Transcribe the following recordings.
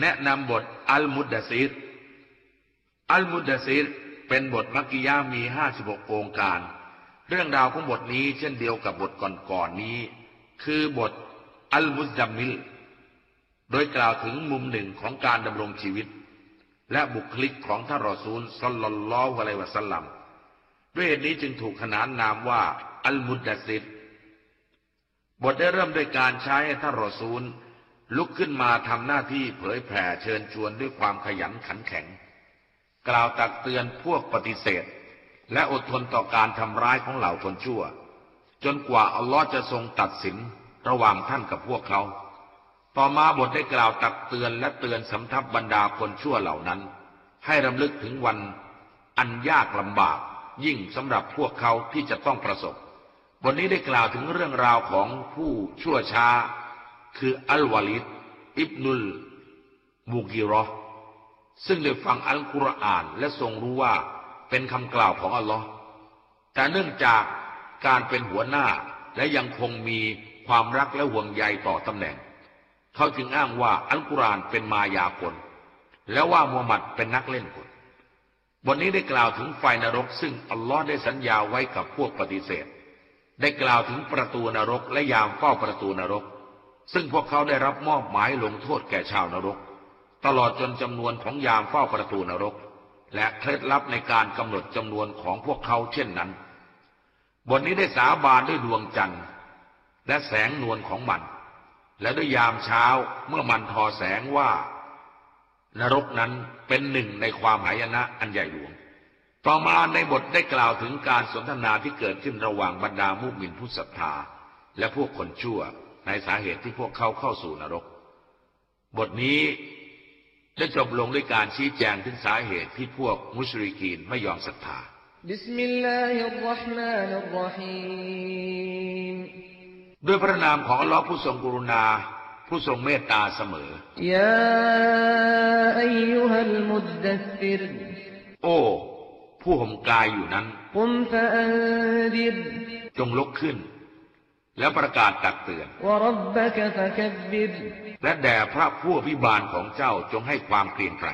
แนะนำบทอัลมุดดะซีรอัลมุดดะซีรเป็นบทมักกิยามี56องค์การ เรื่องราวของบทนี้เช่นเดียวกับบทก่อนๆนนี้ คือบทอัลมุซจัมมิล โดยกล่าวถึงมุมหนึ่งของการดำรงชีวิต และบุคลิกของท่านรอซูลสลลลลอฮุอะลัยวะสัลลัมด้วยเหตุนี้จึงถูกขนานนามว่าอัลมุดดะซิรบทได้เริ่มด้วยการใช้ให้ท่านรอซูล ลุกขึ้นมาทำหน้าที่เผยแผ่เชิญชวนด้วยความขยันขันแข็ง กล่าวตักเตือนพวกปฏิเสธ และอดทนต่อการทำร้ายของเหล่าคนชั่ว จนกว่าอัลลอฮ์จะทรงตัดสินระหว่างท่านกับพวกเขา ต่อมาบทได้กล่าวตักเตือนและเตือนสำทับบรรดาคนชั่วเหล่านั้น ให้รำลึกถึงวัน อันยากลำบาก ยิ่งสำหรับพวกเขาที่จะต้องประสบ บทนี้ได้กล่าวถึงเรื่องราวของผู้ชั่วช้า คืออัลวาลิดอิบนุลมูกิรอซึ่งได้ฟังอัลกุรอานและทรงรู้ว่าเป็นคำกล่าวของอัลลอฮ์แต่เนื่องจากการเป็นหัวหน้าและยังคงมีความรักและห่วงใยต่อตำแหน่ง เขาจึงอ้างว่าอัลกุรอานเป็นมายากล และว่ามูฮัมหมัดเป็นนักเล่นกลบทนี้ได้กล่าวถึงไฟนรก ซึ่งอัลลอฮ์ได้สัญญาไว้กับพวกปฏิเสธ ได้กล่าวถึงประตูนรกและยามเฝ้าประตูนรก ซึ่งพวกเขาได้รับมอบหมายลงโทษแก่ชาวนรก ตลอดจนจำนวนของยามเฝ้าประตูนรก และเคล็ดลับในการกำหนดจำนวนของพวกเขาเช่นนั้น บทนี้ได้สาบานด้วยดวงจันทร์ และแสงนวลของมัน และด้วยยามเช้าเมื่อมันทอแสงว่า นรกนั้นเป็นหนึ่งในความหายนะอันใหญ่หลวง ต่อมาในบทได้กล่าวถึงการสนทนาที่เกิดขึ้นระหว่างบรรดามุมินผู้ศรัทธาและพวกคนชั่ว ในสาเหตุที่พวกเขาเข้าสู่นรก บทนี้จะจบลงด้วยการชี้แจงถึงสาเหตุที่พวกมุชริกีนไม่ยอมศรัทธาด้วยพระนามของอัลลอฮ์ผู้ทรงกรุณา ผู้ทรงเมตตาเสมอ ยาอยุฮัลมุดดัฟิรโอ้ผู้ห่มกายอยู่นั้นจงลุกขึ้น แล้วประกาศตักเตือน และแด่พระผู้พิบาลของเจ้าจงให้ความเกรียงไกร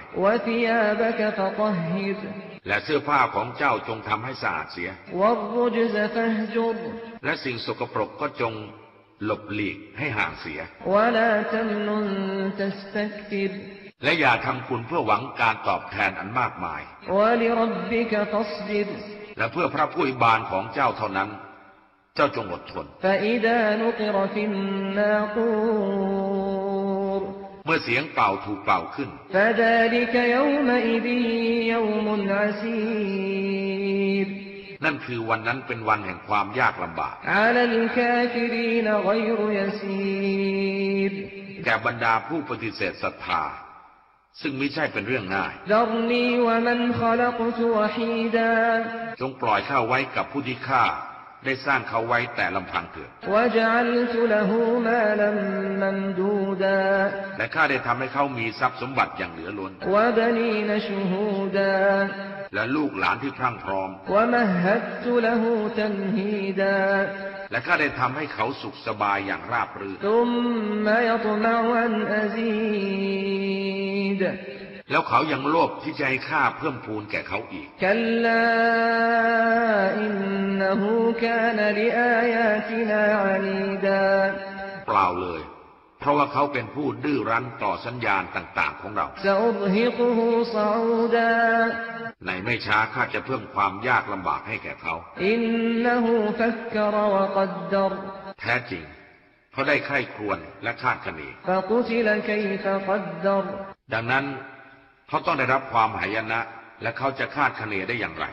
และเสื้อผ้าของเจ้าจงทำให้สะอาดเสีย และสิ่งสกปรกก็จงหลบหลีกให้ห่างเสีย และอย่าทำคุณเพื่อหวังการตอบแทนอันมากมาย และเพื่อพระผู้อิบาลของเจ้าเท่านั้น เจ้าจงอดทน เมื่อเสียงเป่าถูกเป่าขึ้น นั่นคือวันนั้นเป็นวันแห่งความยากลำบากแก่บรรดาผู้ปฏิเสธศรัทธาซึ่งไม่ใช่เป็นเรื่องง่าย จงปล่อยข้าไว้กับผู้ที่ฆ่า ได้สร้างเขาไว้แต่ลำพังเถิดและข้าได้ทำให้เขามีทรัพย์สมบัติอย่างเหลือล้น และลูกหลานที่พรั่งพร้อม และข้าได้ทำให้เขาสุขสบายอย่างราบรื่น แล้วเขายังโลภที่จะให้ข้าเพิ่มพูนแก่เขาอีกเปล่าเลย เพราะว่าเขาเป็นผู้ดื้อรั้นต่อสัญญาณต่าง ๆ ของเราในไม่ช้าข้าจะเพิ่มความยากลำบากให้แก่เขาแท้จริงเขาได้ไข้ควรและคาดคะเนดังนั้น เขาต้องได้รับความหายนะ และเขาจะคาดคะเนได้อย่างไร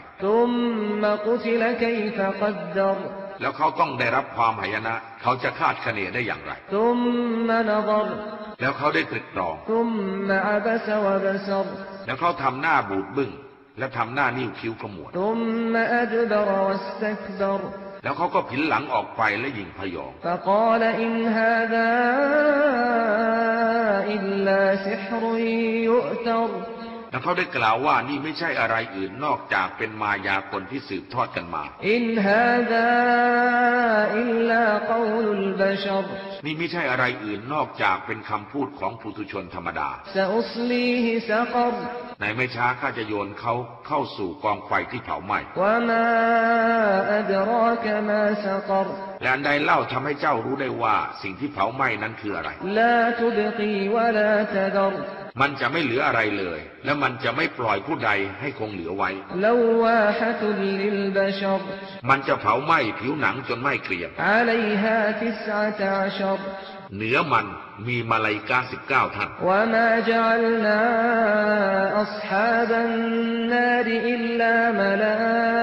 แล้วเขาต้องได้รับความหายนะ เขาจะคาดคะเนได้อย่างไร แล้วเขาได้ตรึกตรอง แล้วเขาทำหน้าบูดบึ้งและทำหน้านิ้วคิ้วขมวด แล้วเขาก็ผินหลังออกไปและยิงพยองเขา และเขาได้กล่าวว่านี่ไม่ใช่อะไรอื่นนอกจากเป็นมายาคนที่สืบทอดกันมา อินฮาดาอิลลากอลุลบชรนี่ไม่ใช่อะไรอื่นนอกจากเป็นคำพูดของผู้ทุชนธรรมดาซาอุสลีฮิซากรในไม่ช้าข้าจะโยนเขาเข้าสู่กองไฟที่เผาไหม้ และอันใดเล่าทำให้เจ้ารู้ได้ว่าสิ่งที่เผาไหม้นั้นคืออะไร มันจะไม่เหลืออะไรเลย และมันจะไม่ปล่อยผู้ใดให้คงเหลือไว้ มันจะเผาไหม้ผิวหนังจนไหม้เกรียมเหนือมันมีมาลายกาสิบเก้าท่านและ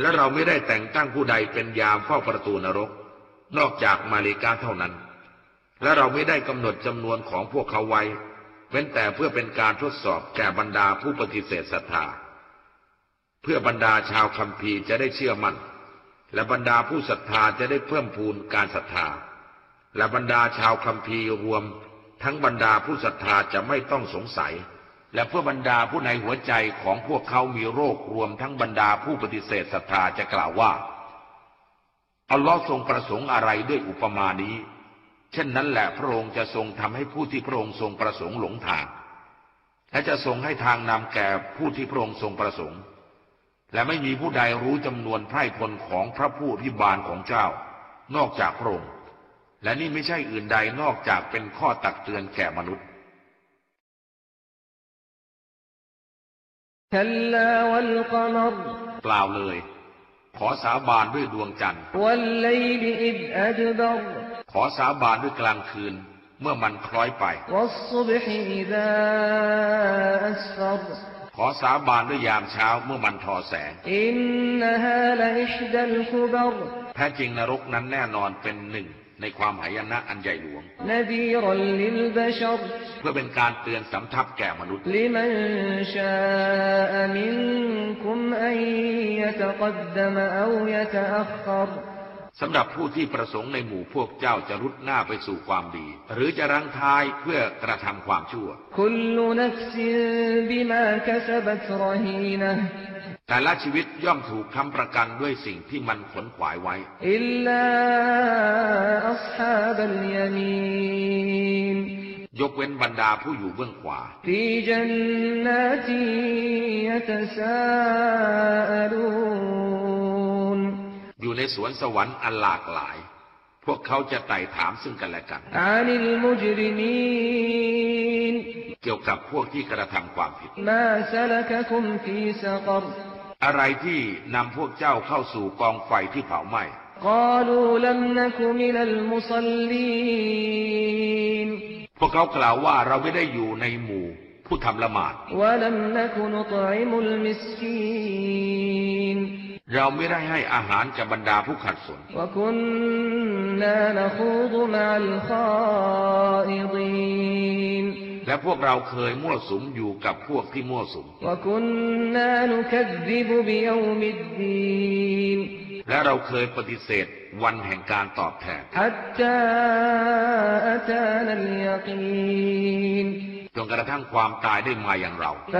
และเราไม่ได้แต่งตั้งผู้ใดเป็นยามเฝ้าประตูนรก นอกจากมาเลกาเท่านั้น และเราไม่ได้กำหนดจำนวนของพวกเขาไว้ เว้นแต่เพื่อเป็นการทดสอบแก่บรรดาผู้ปฏิเสธศรัทธา เพื่อบรรดาชาวคัมภีร์จะได้เชื่อมั่น และบรรดาผู้ศรัทธาจะได้เพิ่มพูนการศรัทธา และบรรดาชาวคัมภีร์รวม ทั้งบรรดาผู้ศรัทธาจะไม่ต้องสงสัย และเพื่อบรรดาผู้ในหัวใจของพวกเขามีโรครวมทั้งบรรดาผู้ปฏิเสธศรัทธาจะกล่าวว่า อัลลอฮ์ทรงประสงค์อะไรด้วยอุปมานี้ เช่นนั้นแหละพระองค์จะทรงทำให้ผู้ที่พระองค์ทรงประสงค์หลงทาง และจะทรงให้ทางนำแก่ผู้ที่พระองค์ทรงประสงค์ และไม่มีผู้ใดรู้จำนวนไพร่พลของพระผู้อภิบาลของเจ้า นอกจากพระองค์ และนี่ไม่ใช่อื่นใดนอกจากเป็นข้อตักเตือนแก่มนุษย์ กล่าวเลย ขอสาบานด้วยดวงจันทร์ ขอสาบานด้วยกลางคืน เมื่อมันคล้อยไป ขอสาบานด้วยยามเช้าเมื่อมันทอแสงแท้จริงนรกนั้นแน่นอนเป็นหนึ่ง ในความหายนะอันใหญ่หลวง เพื่อเป็นการเตือนสำทับแก่มนุษย์สำหรับผู้ที่ประสงค์ในหมู่พวกเจ้าจะรุดหน้าไปสู่ความดี หรือจะรังท้ายเพื่อกระทำความชั่วแต่ละชีวิตย่อมถูกคำประกันด้วยสิ่งที่มันขนขวายไว้อิลลา أصحاب اليمين ยกเว้นบรรดาผู้อยู่เบื้องขวา في جنات يتساءلون อยู่ในสวนสวรรค์อันหลากหลาย พวกเขาจะไต่ถามซึ่งกันและกัน عن المجرمين เกี่ยวกับพวกที่กระทำความผิด ما سلككم في سقر อะไรที่นำพวกเจ้าเข้าสู่กองไฟที่เผาไหม้ قالوا لم نك من المصلين พวกเขากล่าวว่าเราไม่ได้อยู่ในหมู่ผู้ทำละหมาด ولم نك نطعم المسكين เราไม่ได้ให้อาหารแก่บรรดาผู้ขัดสน وكنا نخوض مع الخائضين และพวกเราเคยมั่วสุมอยู่กับพวกที่มั่วสุม وكنا نكذب بيوم الدين และเราเคยปฏิเสธวันแห่งการตอบแทนจนกระทั่งความตายได้มาอย่างเรา ด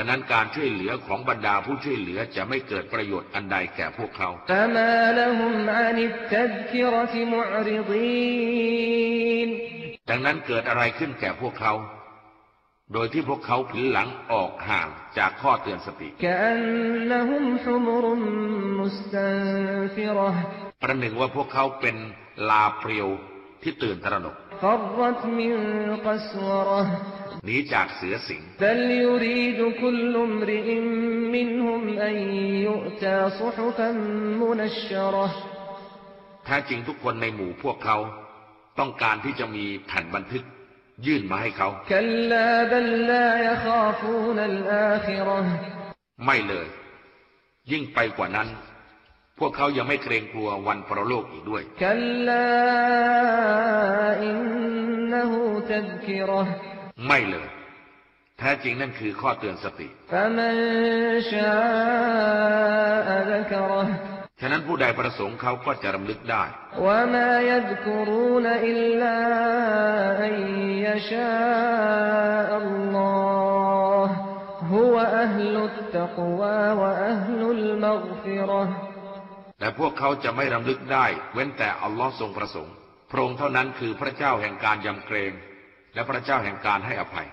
ังนั้นการช่วยเหลือของบรรดาผู้ช่วยเหลือจะไม่เกิดประโยชน์อันใดแก่พวกเขา ดังนั้นเกิดอะไรขึ้นแก่พวกเขา โดยที่พวกเขาผินหลังออกห่างจากข้อเตือนสติประหนึ่งว่าพวกเขาเป็นลาเปรียวที่ตื่นตระหนกหนีจากเสือสิงแท้จริงทุกคนในหมู่พวกเขา ต้องการที่จะมีแผ่นบันทึก ยื่นมาให้เขาไม่เลย ยิ่งไปกว่านั้น พวกเขายังไม่เกรงกลัววันปรโลกอีกด้วยไม่เลย แท้จริงนั่นคือข้อเตือนสติ ฉะนั้นผู้ใดประสงค์เขาก็จะรำลึกได้และพวกเขาจะไม่รำลึกได้ เว้นแต่อัลลอฮ์ทรงประสงค์ พระองค์เท่านั้นคือพระเจ้าแห่งการยำเกรง และพระเจ้าแห่งการให้อภัย